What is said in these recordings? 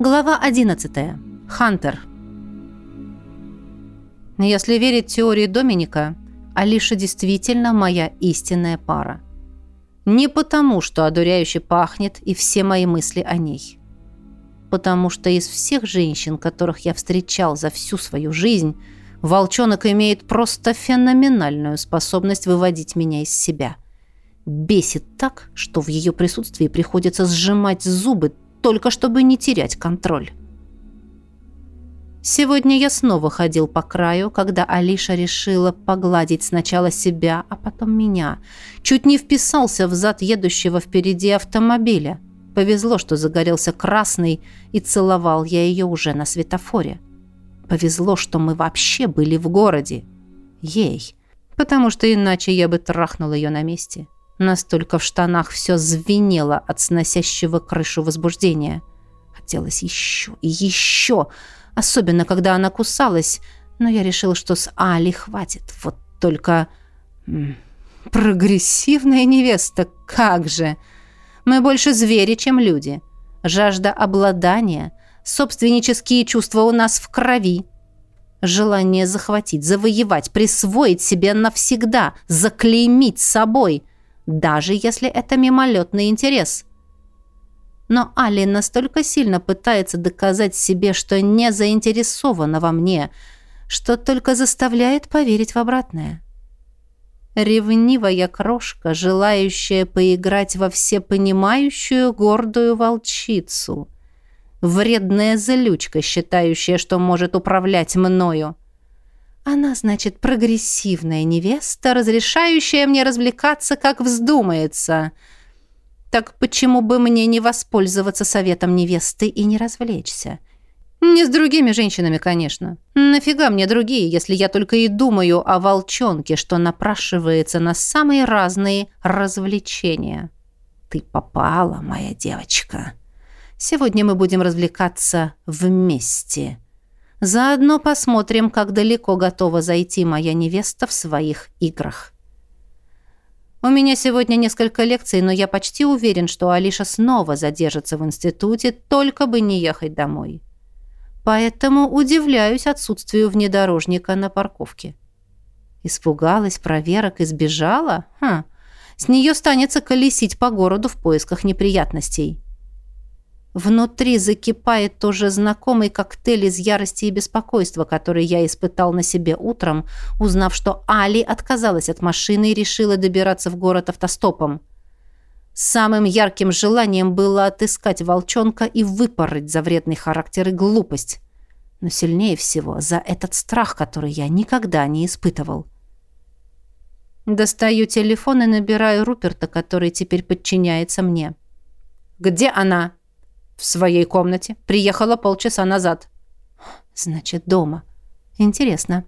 Глава 11. Хантер. Если верить теории Доминика, Алиша действительно моя истинная пара. Не потому, что одуряюще пахнет и все мои мысли о ней. Потому что из всех женщин, которых я встречал за всю свою жизнь, волчонок имеет просто феноменальную способность выводить меня из себя. Бесит так, что в ее присутствии приходится сжимать зубы только чтобы не терять контроль. Сегодня я снова ходил по краю, когда Алиша решила погладить сначала себя, а потом меня. Чуть не вписался в зад едущего впереди автомобиля. Повезло, что загорелся красный, и целовал я ее уже на светофоре. Повезло, что мы вообще были в городе. Ей. Потому что иначе я бы трахнул ее на месте. Настолько в штанах все звенело от сносящего крышу возбуждения. Хотелось еще и еще, особенно когда она кусалась, но я решил, что с Али хватит. Вот только... Прогрессивная невеста, как же! Мы больше звери, чем люди. Жажда обладания, собственнические чувства у нас в крови. Желание захватить, завоевать, присвоить себе навсегда, заклеймить собой – даже если это мимолетный интерес. Но Али настолько сильно пытается доказать себе, что не заинтересована во мне, что только заставляет поверить в обратное. Ревнивая крошка, желающая поиграть во всепонимающую гордую волчицу. Вредная злючка, считающая, что может управлять мною. Она, значит, прогрессивная невеста, разрешающая мне развлекаться, как вздумается. Так почему бы мне не воспользоваться советом невесты и не развлечься? Не с другими женщинами, конечно. Нафига мне другие, если я только и думаю о волчонке, что напрашивается на самые разные развлечения? Ты попала, моя девочка. Сегодня мы будем развлекаться вместе. Заодно посмотрим, как далеко готова зайти моя невеста в своих играх. У меня сегодня несколько лекций, но я почти уверен, что Алиша снова задержится в институте, только бы не ехать домой. Поэтому удивляюсь отсутствию внедорожника на парковке. Испугалась проверок и сбежала? Хм. С нее станется колесить по городу в поисках неприятностей. Внутри закипает тоже знакомый коктейль из ярости и беспокойства, который я испытал на себе утром, узнав, что Али отказалась от машины и решила добираться в город автостопом. Самым ярким желанием было отыскать волчонка и выпороть за вредный характер и глупость. Но сильнее всего за этот страх, который я никогда не испытывал. Достаю телефон и набираю Руперта, который теперь подчиняется мне. «Где она?» В своей комнате. Приехала полчаса назад. Значит, дома. Интересно.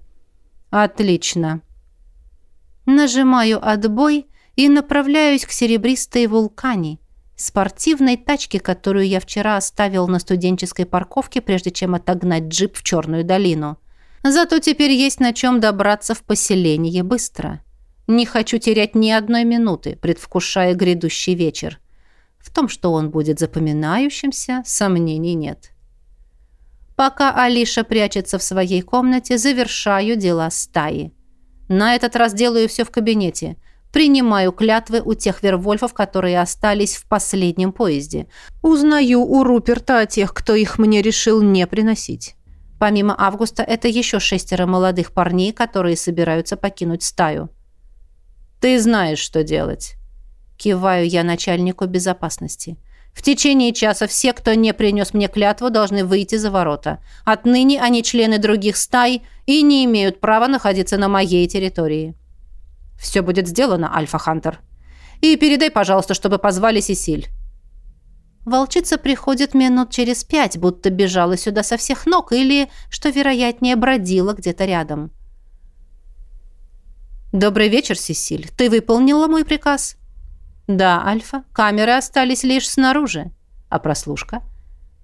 Отлично. Нажимаю отбой и направляюсь к серебристой вулкане, спортивной тачке, которую я вчера оставил на студенческой парковке, прежде чем отогнать джип в Черную долину. Зато теперь есть на чем добраться в поселение быстро. Не хочу терять ни одной минуты, предвкушая грядущий вечер. В том, что он будет запоминающимся, сомнений нет. Пока Алиша прячется в своей комнате, завершаю дела стаи. На этот раз делаю все в кабинете. Принимаю клятвы у тех вервольфов, которые остались в последнем поезде. Узнаю у Руперта о тех, кто их мне решил не приносить. Помимо Августа, это еще шестеро молодых парней, которые собираются покинуть стаю. «Ты знаешь, что делать». Киваю я начальнику безопасности. В течение часа все, кто не принес мне клятву, должны выйти за ворота. Отныне они члены других стай и не имеют права находиться на моей территории. Все будет сделано, Альфа-Хантер. И передай, пожалуйста, чтобы позвали Сесиль. Волчица приходит минут через пять, будто бежала сюда со всех ног или, что вероятнее, бродила где-то рядом. «Добрый вечер, Сесиль. Ты выполнила мой приказ?» «Да, Альфа, камеры остались лишь снаружи. А прослушка?»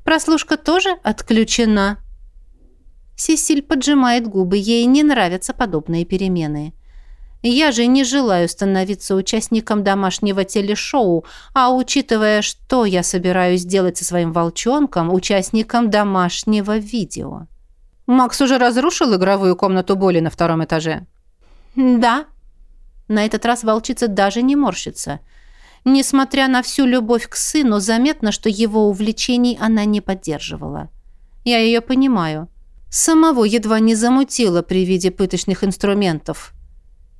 «Прослушка тоже отключена». Сесиль поджимает губы, ей не нравятся подобные перемены. Я же не желаю становиться участником домашнего телешоу, а учитывая, что я собираюсь делать со своим волчонком, участником домашнего видео. Макс уже разрушил игровую комнату боли на втором этаже? Да. На этот раз волчица даже не морщится. Несмотря на всю любовь к сыну, заметно, что его увлечений она не поддерживала. Я ее понимаю. Самого едва не замутила при виде пыточных инструментов –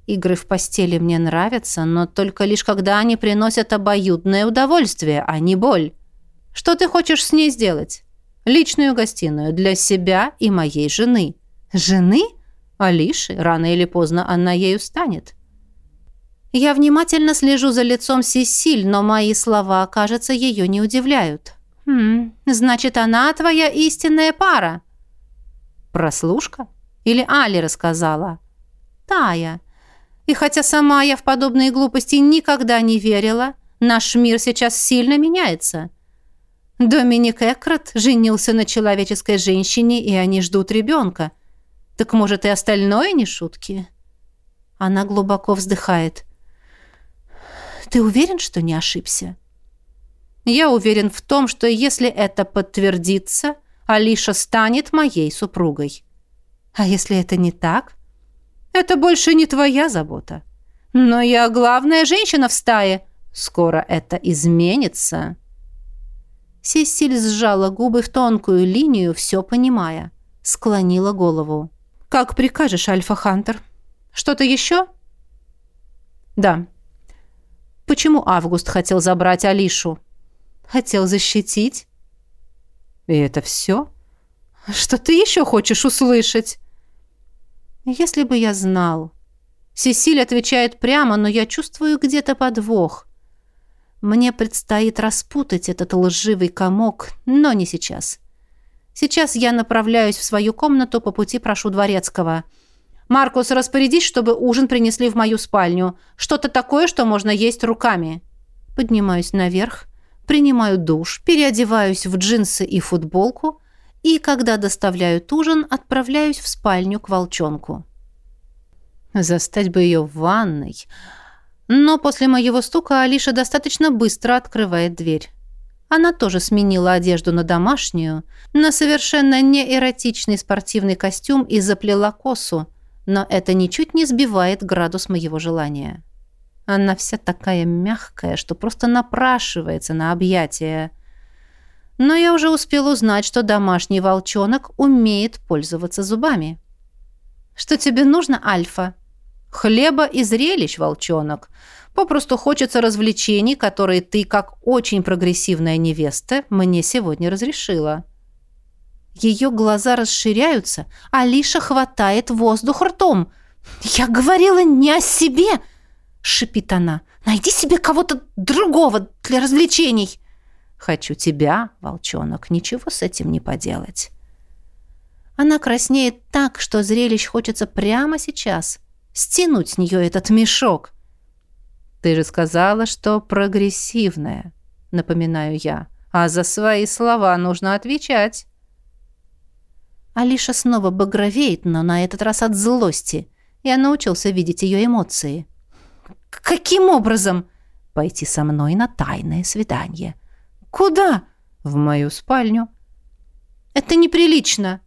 Игры в постели мне нравятся, но только лишь когда они приносят обоюдное удовольствие, а не боль. Что ты хочешь с ней сделать? Личную гостиную для себя и моей жены. Жены? Алиши, рано или поздно она ею станет. Я внимательно слежу за лицом Сесиль, но мои слова, кажется, ее не удивляют. «Хм, значит, она твоя истинная пара?» «Прослушка? Или Али рассказала?» «Тая. И хотя сама я в подобные глупости никогда не верила, наш мир сейчас сильно меняется. Доминик Экрат женился на человеческой женщине, и они ждут ребенка. Так может и остальное не шутки? Она глубоко вздыхает. Ты уверен, что не ошибся? Я уверен в том, что если это подтвердится, Алиша станет моей супругой. А если это не так? Это больше не твоя забота. Но я главная женщина в стае. Скоро это изменится. Сесиль сжала губы в тонкую линию, все понимая. Склонила голову. «Как прикажешь, Альфа-Хантер. Что-то еще?» «Да. Почему Август хотел забрать Алишу?» «Хотел защитить?» «И это все?» «Что ты еще хочешь услышать?» Если бы я знал. Сесиль отвечает прямо, но я чувствую где-то подвох. Мне предстоит распутать этот лживый комок, но не сейчас. Сейчас я направляюсь в свою комнату, по пути прошу дворецкого. «Маркус, распорядись, чтобы ужин принесли в мою спальню. Что-то такое, что можно есть руками». Поднимаюсь наверх, принимаю душ, переодеваюсь в джинсы и футболку – и, когда доставляют ужин, отправляюсь в спальню к волчонку. Застать бы ее в ванной. Но после моего стука Алиша достаточно быстро открывает дверь. Она тоже сменила одежду на домашнюю, на совершенно неэротичный спортивный костюм и заплела косу, но это ничуть не сбивает градус моего желания. Она вся такая мягкая, что просто напрашивается на объятия – но я уже успел узнать, что домашний волчонок умеет пользоваться зубами. «Что тебе нужно, Альфа?» «Хлеба и зрелищ, волчонок. Попросту хочется развлечений, которые ты, как очень прогрессивная невеста, мне сегодня разрешила». Ее глаза расширяются, а Лиша хватает воздух ртом. «Я говорила не о себе!» — шипит она. «Найди себе кого-то другого для развлечений!» Хочу тебя, волчонок, ничего с этим не поделать. Она краснеет так, что зрелищ хочется прямо сейчас. Стянуть с нее этот мешок. Ты же сказала, что прогрессивная, напоминаю я. А за свои слова нужно отвечать. Алиша снова багровеет, но на этот раз от злости. Я научился видеть ее эмоции. «Каким образом?» «Пойти со мной на тайное свидание». «Куда?» «В мою спальню». «Это неприлично».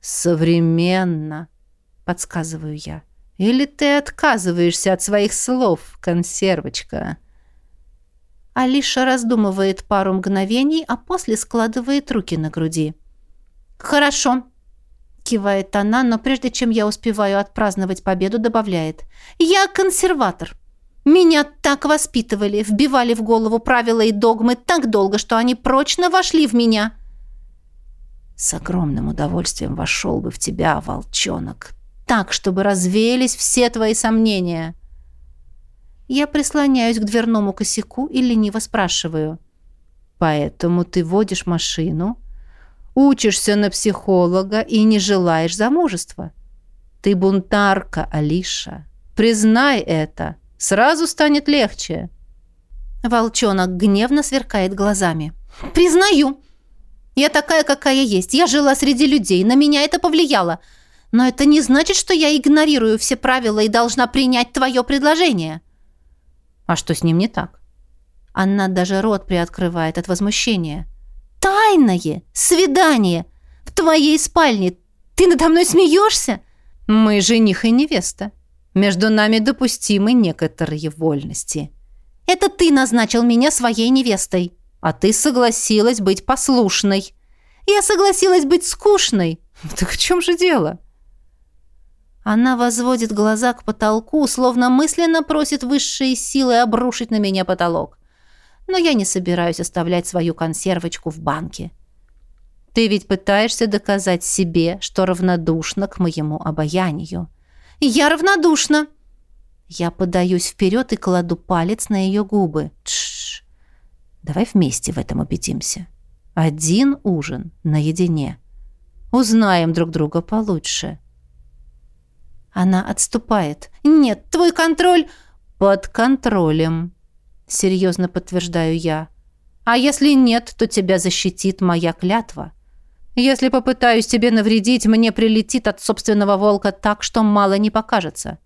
«Современно», — подсказываю я. «Или ты отказываешься от своих слов, консервочка?» Алиша раздумывает пару мгновений, а после складывает руки на груди. «Хорошо», — кивает она, но прежде чем я успеваю отпраздновать победу, добавляет. «Я консерватор. Меня так воспитывали, вбивали в голову правила и догмы так долго, что они прочно вошли в меня. С огромным удовольствием вошел бы в тебя, волчонок, так, чтобы развеялись все твои сомнения. Я прислоняюсь к дверному косяку и лениво спрашиваю. Поэтому ты водишь машину, учишься на психолога и не желаешь замужества. Ты бунтарка, Алиша. Признай это. Сразу станет легче». Волчонок гневно сверкает глазами. «Признаю. Я такая, какая есть. Я жила среди людей. На меня это повлияло. Но это не значит, что я игнорирую все правила и должна принять твое предложение. А что с ним не так? Она даже рот приоткрывает от возмущения. Тайное свидание в твоей спальне. Ты надо мной смеешься? Мы жених и невеста. Между нами допустимы некоторые вольности. Это ты назначил меня своей невестой, а ты согласилась быть послушной. Я согласилась быть скучной. Так в чем же дело? Она возводит глаза к потолку, словно мысленно просит высшие силы обрушить на меня потолок. Но я не собираюсь оставлять свою консервочку в банке. Ты ведь пытаешься доказать себе, что равнодушна к моему обаянию. Я равнодушна. Я подаюсь вперед и кладу палец на ее губы. Тш. Давай вместе в этом убедимся. Один ужин наедине. Узнаем друг друга получше. Она отступает. Нет, твой контроль под контролем. Серьезно подтверждаю я. А если нет, то тебя защитит моя клятва. Если попытаюсь тебе навредить, мне прилетит от собственного волка так, что мало не покажется.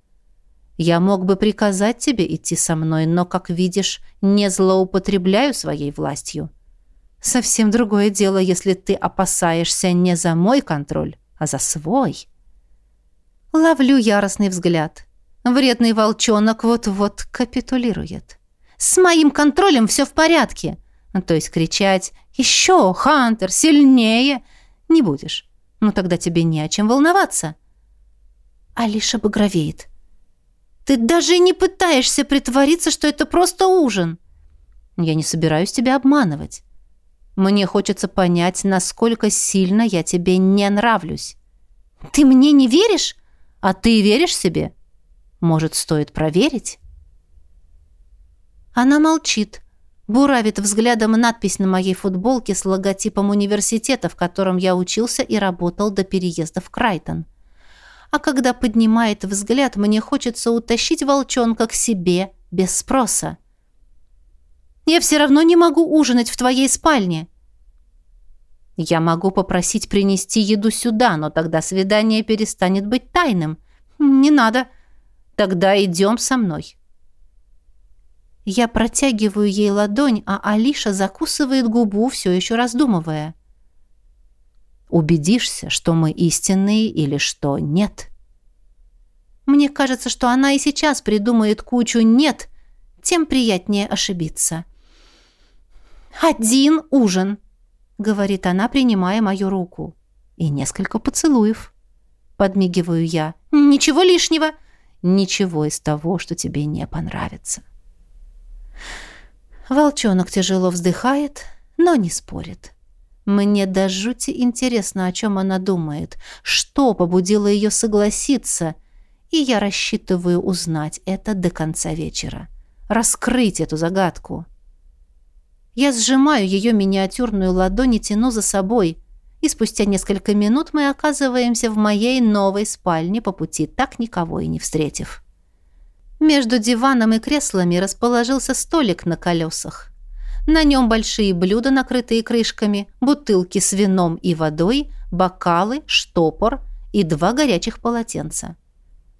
Я мог бы приказать тебе идти со мной, но, как видишь, не злоупотребляю своей властью. Совсем другое дело, если ты опасаешься не за мой контроль, а за свой. Ловлю яростный взгляд. Вредный волчонок вот-вот капитулирует. С моим контролем все в порядке. То есть кричать «Еще, Хантер, сильнее!» не будешь. Ну тогда тебе не о чем волноваться. Алиша багровеет. Ты даже не пытаешься притвориться, что это просто ужин. Я не собираюсь тебя обманывать. Мне хочется понять, насколько сильно я тебе не нравлюсь. Ты мне не веришь? А ты веришь себе? Может, стоит проверить? Она молчит, буравит взглядом надпись на моей футболке с логотипом университета, в котором я учился и работал до переезда в Крайтон а когда поднимает взгляд, мне хочется утащить волчонка к себе без спроса. «Я все равно не могу ужинать в твоей спальне». «Я могу попросить принести еду сюда, но тогда свидание перестанет быть тайным. Не надо. Тогда идем со мной». Я протягиваю ей ладонь, а Алиша закусывает губу, все еще раздумывая. Убедишься, что мы истинные или что нет. Мне кажется, что она и сейчас придумает кучу «нет», тем приятнее ошибиться. «Один ужин», — говорит она, принимая мою руку. «И несколько поцелуев», — подмигиваю я. «Ничего лишнего». «Ничего из того, что тебе не понравится». Волчонок тяжело вздыхает, но не спорит. Мне до жути интересно, о чем она думает, что побудило ее согласиться, и я рассчитываю узнать это до конца вечера. Раскрыть эту загадку. Я сжимаю ее миниатюрную ладонь и тяну за собой, и спустя несколько минут мы оказываемся в моей новой спальне по пути, так никого и не встретив. Между диваном и креслами расположился столик на колесах. На нем большие блюда, накрытые крышками, бутылки с вином и водой, бокалы, штопор и два горячих полотенца.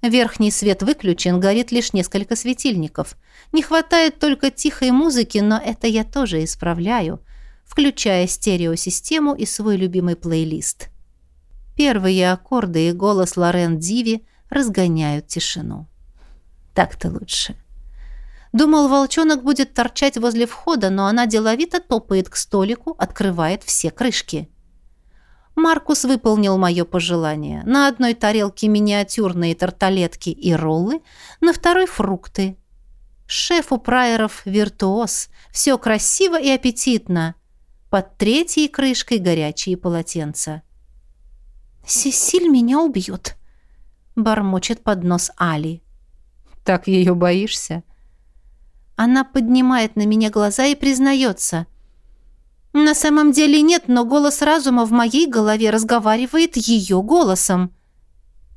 Верхний свет выключен, горит лишь несколько светильников. Не хватает только тихой музыки, но это я тоже исправляю, включая стереосистему и свой любимый плейлист. Первые аккорды и голос Лорен Диви разгоняют тишину. Так-то лучше. Думал, волчонок будет торчать возле входа, но она деловито топает к столику, открывает все крышки. Маркус выполнил мое пожелание. На одной тарелке миниатюрные тарталетки и роллы, на второй — фрукты. Шеф у прайеров виртуоз. Все красиво и аппетитно. Под третьей крышкой горячие полотенца. «Сесиль меня убьет», — бормочет под нос Али. «Так ее боишься?» Она поднимает на меня глаза и признается. На самом деле нет, но голос разума в моей голове разговаривает ее голосом.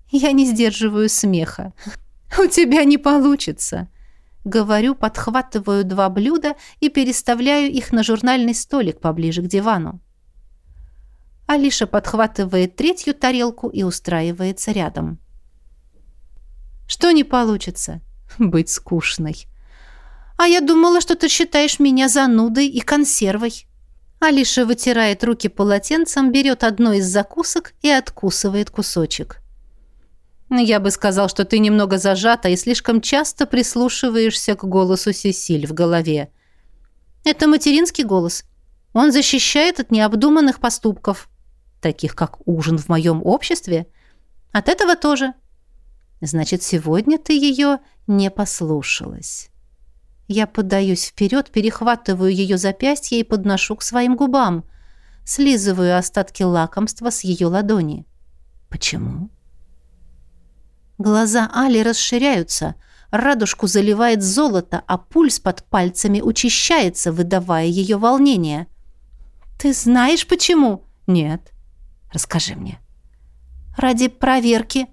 Я не сдерживаю смеха. «У тебя не получится!» Говорю, подхватываю два блюда и переставляю их на журнальный столик поближе к дивану. Алиша подхватывает третью тарелку и устраивается рядом. Что не получится? Быть скучной. А я думала, что ты считаешь меня занудой и консервой. Алиша вытирает руки полотенцем, берет одно из закусок и откусывает кусочек. Я бы сказал, что ты немного зажата и слишком часто прислушиваешься к голосу Сесиль в голове. Это материнский голос. Он защищает от необдуманных поступков, таких как ужин в моем обществе. От этого тоже. Значит, сегодня ты ее не послушалась. Я подаюсь вперед, перехватываю ее запястье и подношу к своим губам. Слизываю остатки лакомства с ее ладони. Почему? Глаза Али расширяются, радужку заливает золото, а пульс под пальцами учащается, выдавая ее волнение. «Ты знаешь, почему?» «Нет». «Расскажи мне». «Ради проверки».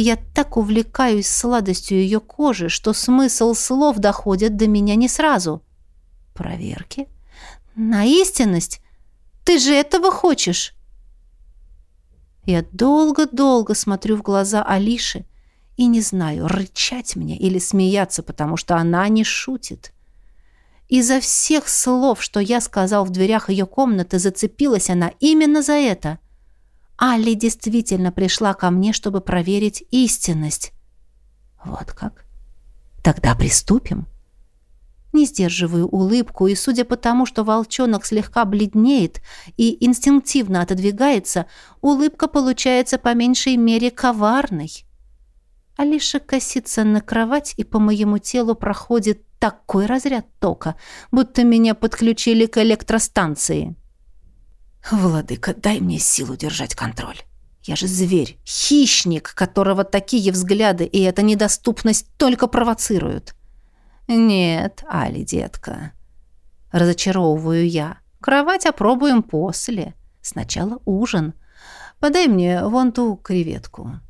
Я так увлекаюсь сладостью ее кожи, что смысл слов доходит до меня не сразу. «Проверки?» «На истинность? Ты же этого хочешь?» Я долго-долго смотрю в глаза Алиши и не знаю, рычать мне или смеяться, потому что она не шутит. Изо всех слов, что я сказал в дверях ее комнаты, зацепилась она именно за это. Али действительно пришла ко мне, чтобы проверить истинность. Вот как? Тогда приступим. — не сдерживаю улыбку, и судя по тому, что волчонок слегка бледнеет и инстинктивно отодвигается, улыбка получается по меньшей мере коварной. Алиша косится на кровать, и по моему телу проходит такой разряд тока, будто меня подключили к электростанции. «Владыка, дай мне силу держать контроль. Я же зверь, хищник, которого такие взгляды и эта недоступность только провоцируют». «Нет, Али, детка». Разочаровываю я. «Кровать опробуем после. Сначала ужин. Подай мне вон ту креветку».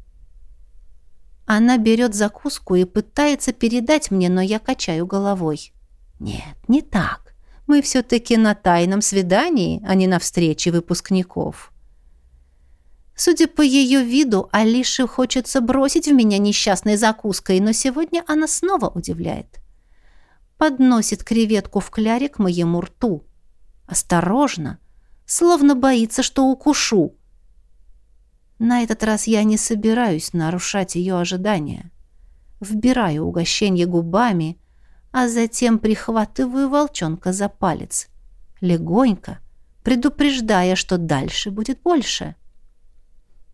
Она берет закуску и пытается передать мне, но я качаю головой. «Нет, не так. Мы все-таки на тайном свидании, а не на встрече выпускников». Судя по ее виду, Алише хочется бросить в меня несчастной закуской, но сегодня она снова удивляет подносит креветку в кляре к моему рту. Осторожно, словно боится, что укушу. На этот раз я не собираюсь нарушать ее ожидания. Вбираю угощение губами, а затем прихватываю волчонка за палец. Легонько, предупреждая, что дальше будет больше.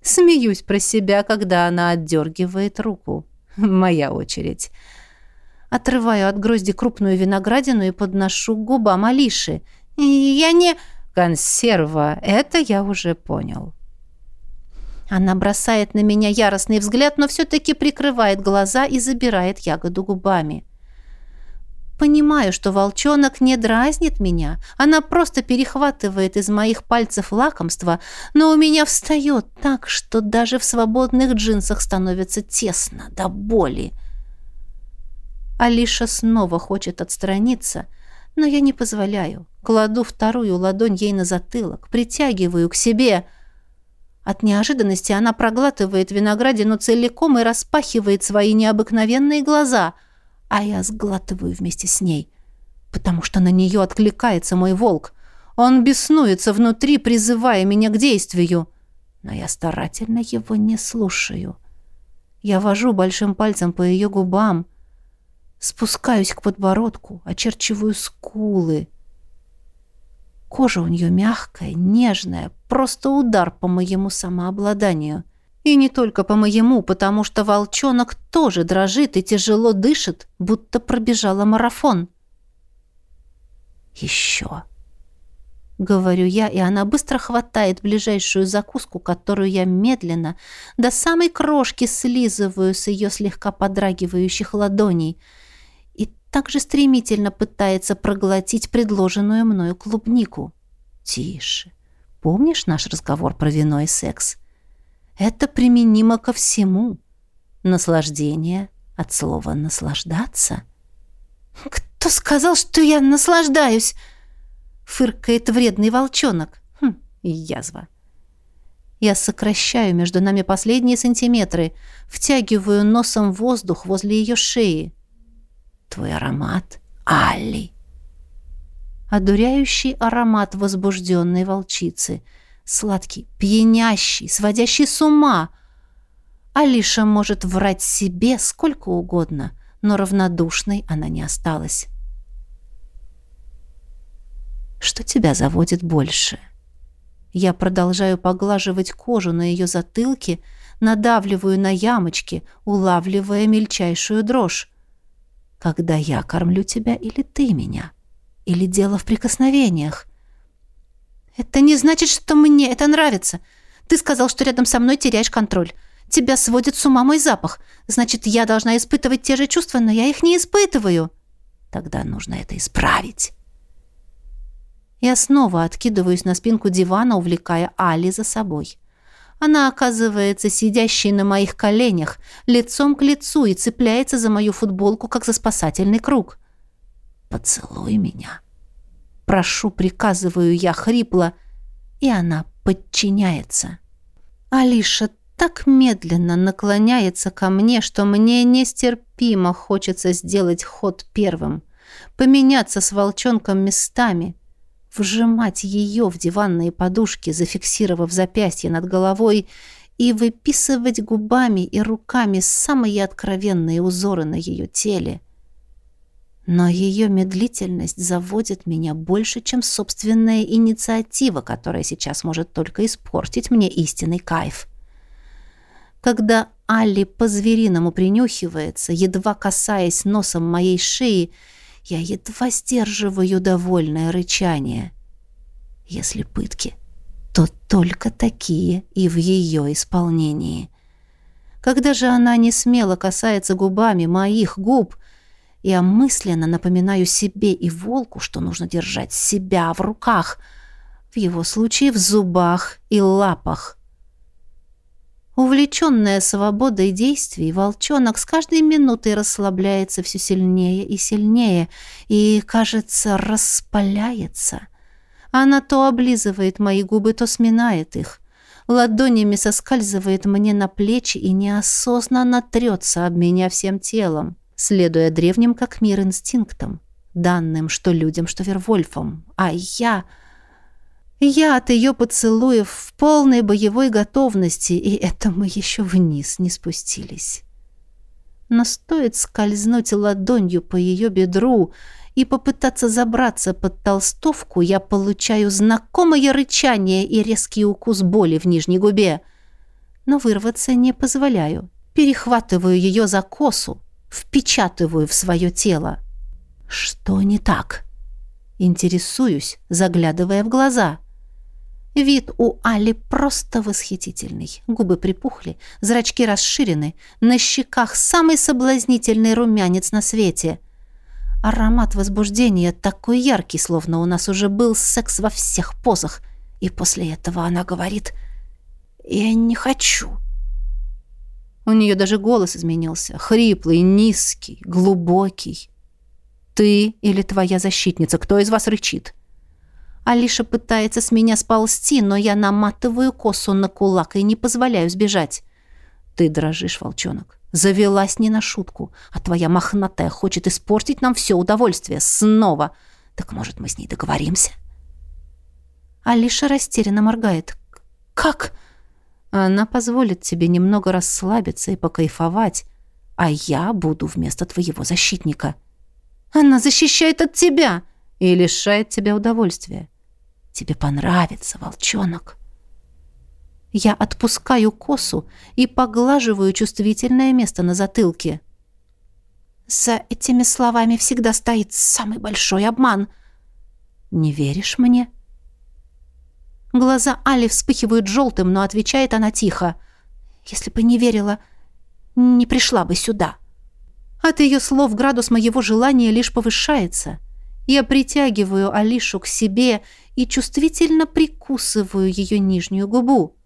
Смеюсь про себя, когда она отдергивает руку. Моя очередь. Отрываю от грозди крупную виноградину и подношу губам Алиши. «Я не...» «Консерва, это я уже понял». Она бросает на меня яростный взгляд, но все-таки прикрывает глаза и забирает ягоду губами. Понимаю, что волчонок не дразнит меня. Она просто перехватывает из моих пальцев лакомство, но у меня встает так, что даже в свободных джинсах становится тесно, до боли. Алиша снова хочет отстраниться, но я не позволяю. Кладу вторую ладонь ей на затылок, притягиваю к себе. От неожиданности она проглатывает виноградину целиком и распахивает свои необыкновенные глаза, а я сглатываю вместе с ней, потому что на нее откликается мой волк. Он беснуется внутри, призывая меня к действию, но я старательно его не слушаю. Я вожу большим пальцем по ее губам, Спускаюсь к подбородку, очерчиваю скулы. Кожа у нее мягкая, нежная, просто удар по моему самообладанию. И не только по моему, потому что волчонок тоже дрожит и тяжело дышит, будто пробежала марафон. «Еще!» — говорю я, и она быстро хватает ближайшую закуску, которую я медленно до самой крошки слизываю с ее слегка подрагивающих ладоней — также стремительно пытается проглотить предложенную мною клубнику. Тише. Помнишь наш разговор про вино и секс? Это применимо ко всему. Наслаждение от слова «наслаждаться». «Кто сказал, что я наслаждаюсь?» Фыркает вредный волчонок. Хм, Язва. Я сокращаю между нами последние сантиметры, втягиваю носом воздух возле ее шеи. Твой аромат, Алли. Одуряющий аромат возбужденной волчицы. Сладкий, пьянящий, сводящий с ума. Алиша может врать себе сколько угодно, но равнодушной она не осталась. Что тебя заводит больше? Я продолжаю поглаживать кожу на ее затылке, надавливаю на ямочки, улавливая мельчайшую дрожь. Когда я кормлю тебя или ты меня? Или дело в прикосновениях? Это не значит, что мне это нравится. Ты сказал, что рядом со мной теряешь контроль. Тебя сводит с ума мой запах. Значит, я должна испытывать те же чувства, но я их не испытываю. Тогда нужно это исправить. Я снова откидываюсь на спинку дивана, увлекая Али за собой. Она оказывается сидящей на моих коленях, лицом к лицу и цепляется за мою футболку, как за спасательный круг. «Поцелуй меня!» Прошу, приказываю я хрипло, и она подчиняется. Алиша так медленно наклоняется ко мне, что мне нестерпимо хочется сделать ход первым, поменяться с волчонком местами — вжимать ее в диванные подушки, зафиксировав запястье над головой, и выписывать губами и руками самые откровенные узоры на ее теле. Но ее медлительность заводит меня больше, чем собственная инициатива, которая сейчас может только испортить мне истинный кайф. Когда Алли по-звериному принюхивается, едва касаясь носом моей шеи, я едва сдерживаю довольное рычание. Если пытки, то только такие и в ее исполнении. Когда же она не смело касается губами моих губ, я мысленно напоминаю себе и волку, что нужно держать себя в руках, в его случае в зубах и лапах. Увлеченная свободой действий, волчонок с каждой минутой расслабляется все сильнее и сильнее и, кажется, распаляется. Она то облизывает мои губы, то сминает их. Ладонями соскальзывает мне на плечи и неосознанно трется об меня всем телом, следуя древним как мир инстинктам, данным что людям, что Вервольфам. А я... Я от ее поцелуев в полной боевой готовности, и это мы еще вниз не спустились. Но стоит скользнуть ладонью по ее бедру и попытаться забраться под толстовку, я получаю знакомое рычание и резкий укус боли в нижней губе. Но вырваться не позволяю. Перехватываю ее за косу, впечатываю в свое тело. Что не так? Интересуюсь, заглядывая в глаза — Вид у Али просто восхитительный. Губы припухли, зрачки расширены, на щеках самый соблазнительный румянец на свете. Аромат возбуждения такой яркий, словно у нас уже был секс во всех позах. И после этого она говорит «Я не хочу». У нее даже голос изменился. Хриплый, низкий, глубокий. «Ты или твоя защитница? Кто из вас рычит?» Алиша пытается с меня сползти, но я наматываю косу на кулак и не позволяю сбежать. Ты дрожишь, волчонок. Завелась не на шутку, а твоя мохнатая хочет испортить нам все удовольствие снова. Так, может, мы с ней договоримся?» Алиша растерянно моргает. «Как?» «Она позволит тебе немного расслабиться и покайфовать, а я буду вместо твоего защитника». «Она защищает от тебя!» и лишает тебя удовольствия. Тебе понравится, волчонок. Я отпускаю косу и поглаживаю чувствительное место на затылке. За этими словами всегда стоит самый большой обман. Не веришь мне? Глаза Али вспыхивают желтым, но отвечает она тихо. Если бы не верила, не пришла бы сюда. От ее слов градус моего желания лишь повышается. Я притягиваю Алишу к себе и чувствительно прикусываю ее нижнюю губу.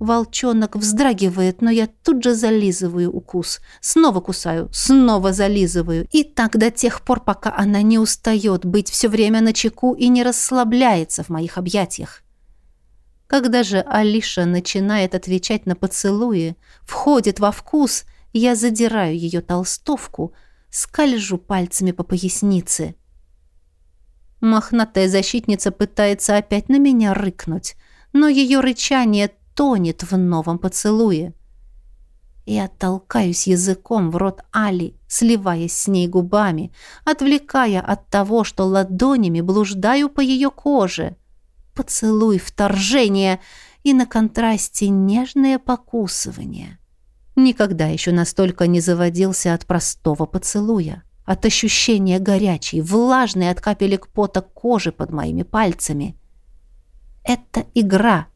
Волчонок вздрагивает, но я тут же зализываю укус. Снова кусаю, снова зализываю. И так до тех пор, пока она не устает быть все время на чеку и не расслабляется в моих объятиях. Когда же Алиша начинает отвечать на поцелуи, входит во вкус, я задираю ее толстовку, скольжу пальцами по пояснице. Мохнатая защитница пытается опять на меня рыкнуть, но ее рычание тонет в новом поцелуе. Я толкаюсь языком в рот Али, сливаясь с ней губами, отвлекая от того, что ладонями блуждаю по ее коже. Поцелуй, вторжение и на контрасте нежное покусывание. Никогда еще настолько не заводился от простого поцелуя, от ощущения горячей, влажной от капелек пота кожи под моими пальцами. Это игра,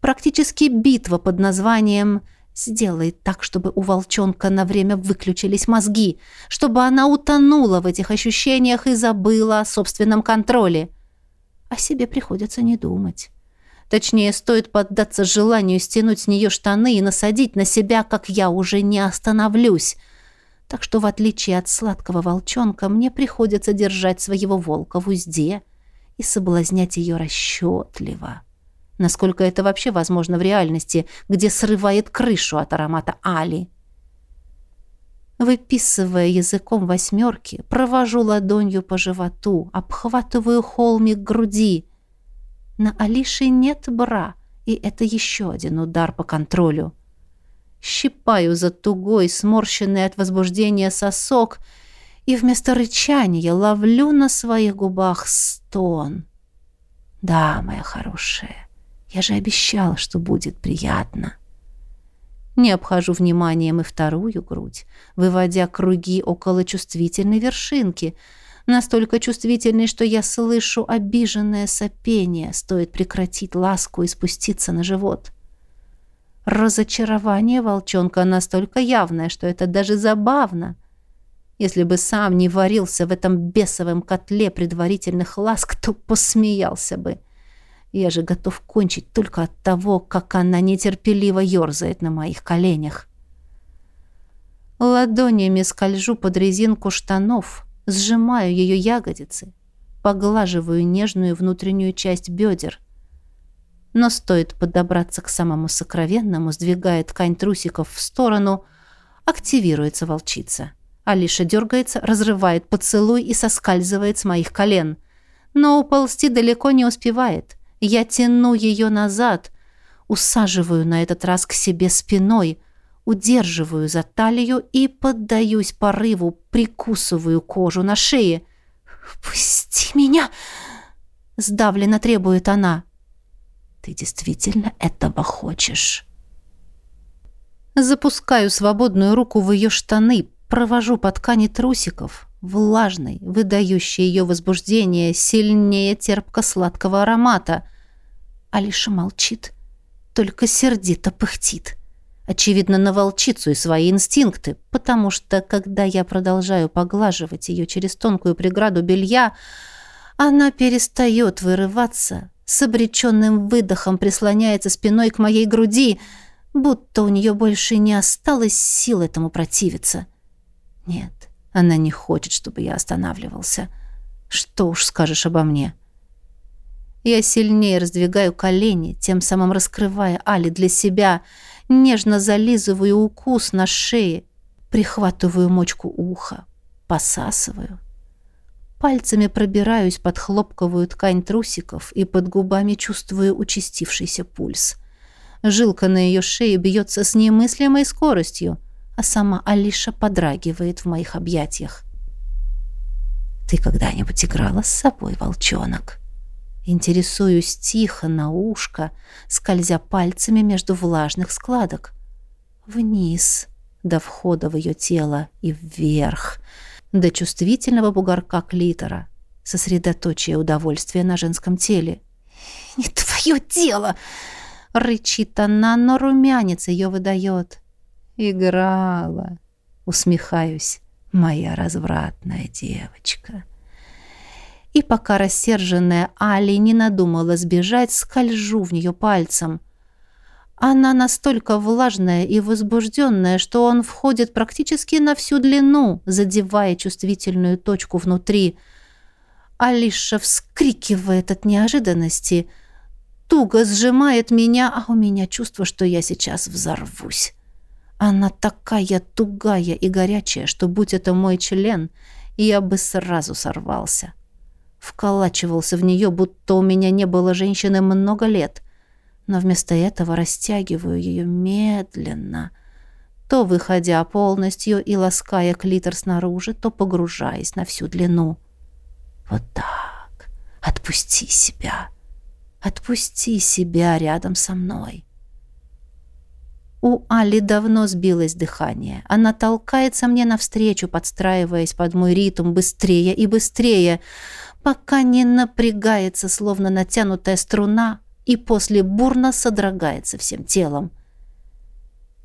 практически битва под названием «Сделай так, чтобы у волчонка на время выключились мозги, чтобы она утонула в этих ощущениях и забыла о собственном контроле». О себе приходится не думать. Точнее, стоит поддаться желанию стянуть с нее штаны и насадить на себя, как я уже не остановлюсь. Так что, в отличие от сладкого волчонка, мне приходится держать своего волка в узде и соблазнять ее расчетливо. Насколько это вообще возможно в реальности, где срывает крышу от аромата Али. Выписывая языком восьмерки, провожу ладонью по животу, обхватываю холмик груди. На Алише нет бра, и это еще один удар по контролю. Щипаю за тугой, сморщенный от возбуждения сосок, и вместо рычания ловлю на своих губах стон. «Да, моя хорошая, я же обещала, что будет приятно». Не обхожу вниманием и вторую грудь, выводя круги около чувствительной вершинки, настолько чувствительной, что я слышу обиженное сопение, стоит прекратить ласку и спуститься на живот. Разочарование волчонка настолько явное, что это даже забавно. Если бы сам не варился в этом бесовом котле предварительных ласк, то посмеялся бы. — я же готов кончить только от того, как она нетерпеливо ерзает на моих коленях. Ладонями скольжу под резинку штанов, сжимаю ее ягодицы, поглаживаю нежную внутреннюю часть бедер. Но стоит подобраться к самому сокровенному, сдвигая ткань трусиков в сторону, активируется волчица. Алиша дергается, разрывает поцелуй и соскальзывает с моих колен. Но уползти далеко не успевает. Я тяну ее назад, усаживаю на этот раз к себе спиной, удерживаю за талию и поддаюсь порыву, прикусываю кожу на шее. «Пусти меня!» — сдавленно требует она. «Ты действительно этого хочешь?» Запускаю свободную руку в ее штаны, провожу по ткани трусиков, влажной, выдающей ее возбуждение, сильнее терпко-сладкого аромата. Алиша молчит, только сердито пыхтит. Очевидно, на волчицу и свои инстинкты, потому что, когда я продолжаю поглаживать ее через тонкую преграду белья, она перестает вырываться, с обреченным выдохом прислоняется спиной к моей груди, будто у нее больше не осталось сил этому противиться. Нет, она не хочет, чтобы я останавливался. Что уж скажешь обо мне. Я сильнее раздвигаю колени, тем самым раскрывая Али для себя, нежно зализываю укус на шее, прихватываю мочку уха, посасываю. Пальцами пробираюсь под хлопковую ткань трусиков и под губами чувствую участившийся пульс. Жилка на ее шее бьется с немыслимой скоростью — а сама Алиша подрагивает в моих объятиях. «Ты когда-нибудь играла с собой, волчонок?» Интересуюсь тихо на ушко, скользя пальцами между влажных складок. Вниз, до входа в ее тело, и вверх, до чувствительного бугорка клитора, сосредоточие удовольствия на женском теле. «Не твое дело!» — рычит она, но румянец ее выдает. Играла. Усмехаюсь. Моя развратная девочка. И пока рассерженная Али не надумала сбежать, скольжу в нее пальцем. Она настолько влажная и возбужденная, что он входит практически на всю длину, задевая чувствительную точку внутри. Алиша вскрикивает от неожиданности – туго сжимает меня, а у меня чувство, что я сейчас взорвусь. Она такая тугая и горячая, что, будь это мой член, я бы сразу сорвался. Вколачивался в нее, будто у меня не было женщины много лет. Но вместо этого растягиваю ее медленно, то выходя полностью и лаская клитор снаружи, то погружаясь на всю длину. Вот так. Отпусти себя. Отпусти себя рядом со мной. У Али давно сбилось дыхание. Она толкается мне навстречу, подстраиваясь под мой ритм быстрее и быстрее, пока не напрягается, словно натянутая струна, и после бурно содрогается всем телом.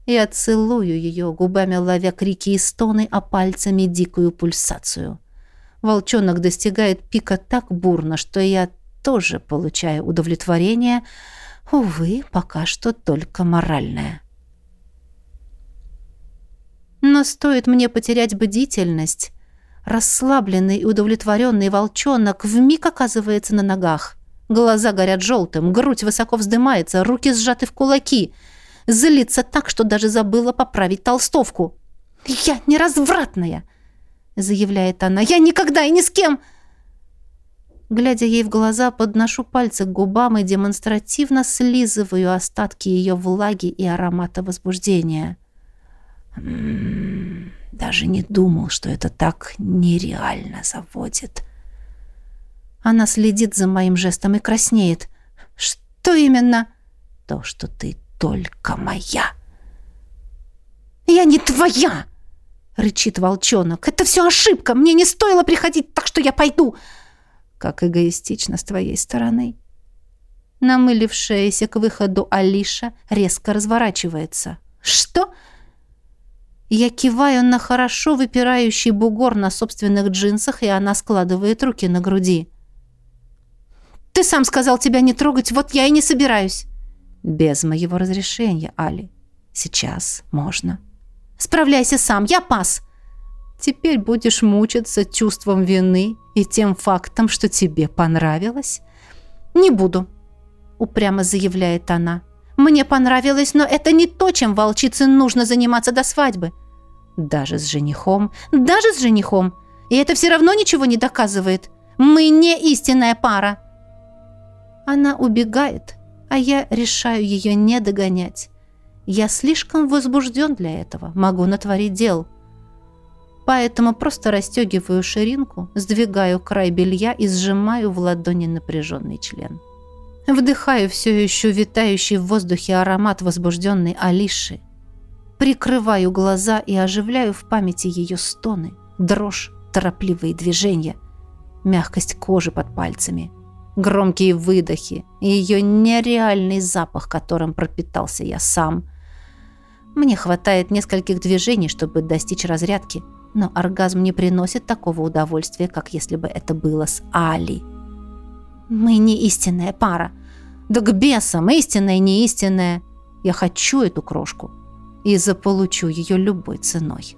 Я целую ее, губами ловя крики и стоны, а пальцами дикую пульсацию. Волчонок достигает пика так бурно, что я тоже получаю удовлетворение, увы, пока что только моральное. Но стоит мне потерять бдительность, расслабленный и удовлетворенный волчонок вмиг оказывается на ногах. Глаза горят желтым, грудь высоко вздымается, руки сжаты в кулаки. Злится так, что даже забыла поправить толстовку. «Я неразвратная!» — заявляет она. «Я никогда и ни с кем...» Глядя ей в глаза, подношу пальцы к губам и демонстративно слизываю остатки ее влаги и аромата возбуждения. Даже не думал, что это так нереально заводит. Она следит за моим жестом и краснеет. Что именно? То, что ты только моя. Я не твоя! Рычит волчонок. Это все ошибка. Мне не стоило приходить, так что я пойду. Как эгоистично с твоей стороны. Намылившаяся к выходу Алиша резко разворачивается. Что? Я киваю на хорошо выпирающий бугор на собственных джинсах, и она складывает руки на груди. «Ты сам сказал тебя не трогать, вот я и не собираюсь». «Без моего разрешения, Али. Сейчас можно». «Справляйся сам, я пас». «Теперь будешь мучиться чувством вины и тем фактом, что тебе понравилось?» «Не буду», — упрямо заявляет она. Мне понравилось, но это не то, чем волчице нужно заниматься до свадьбы. Даже с женихом. Даже с женихом. И это все равно ничего не доказывает. Мы не истинная пара. Она убегает, а я решаю ее не догонять. Я слишком возбужден для этого, могу натворить дел. Поэтому просто расстегиваю ширинку, сдвигаю край белья и сжимаю в ладони напряженный член. Вдыхаю все еще витающий в воздухе аромат возбужденной Алиши. Прикрываю глаза и оживляю в памяти ее стоны, дрожь, торопливые движения, мягкость кожи под пальцами, громкие выдохи и ее нереальный запах, которым пропитался я сам. Мне хватает нескольких движений, чтобы достичь разрядки, но оргазм не приносит такого удовольствия, как если бы это было с Али. Мы не истинная пара. Да к бесам, истинная, не истинная. Я хочу эту крошку и заполучу ее любой ценой.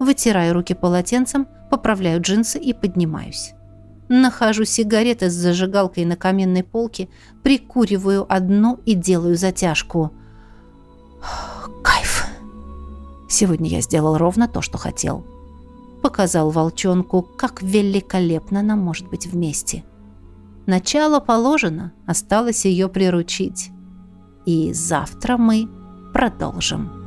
Вытираю руки полотенцем, поправляю джинсы и поднимаюсь. Нахожу сигареты с зажигалкой на каменной полке, прикуриваю одну и делаю затяжку. Кайф! Сегодня я сделал ровно то, что хотел. Показал волчонку, как великолепно нам может быть вместе. Начало положено, осталось ее приручить. И завтра мы продолжим.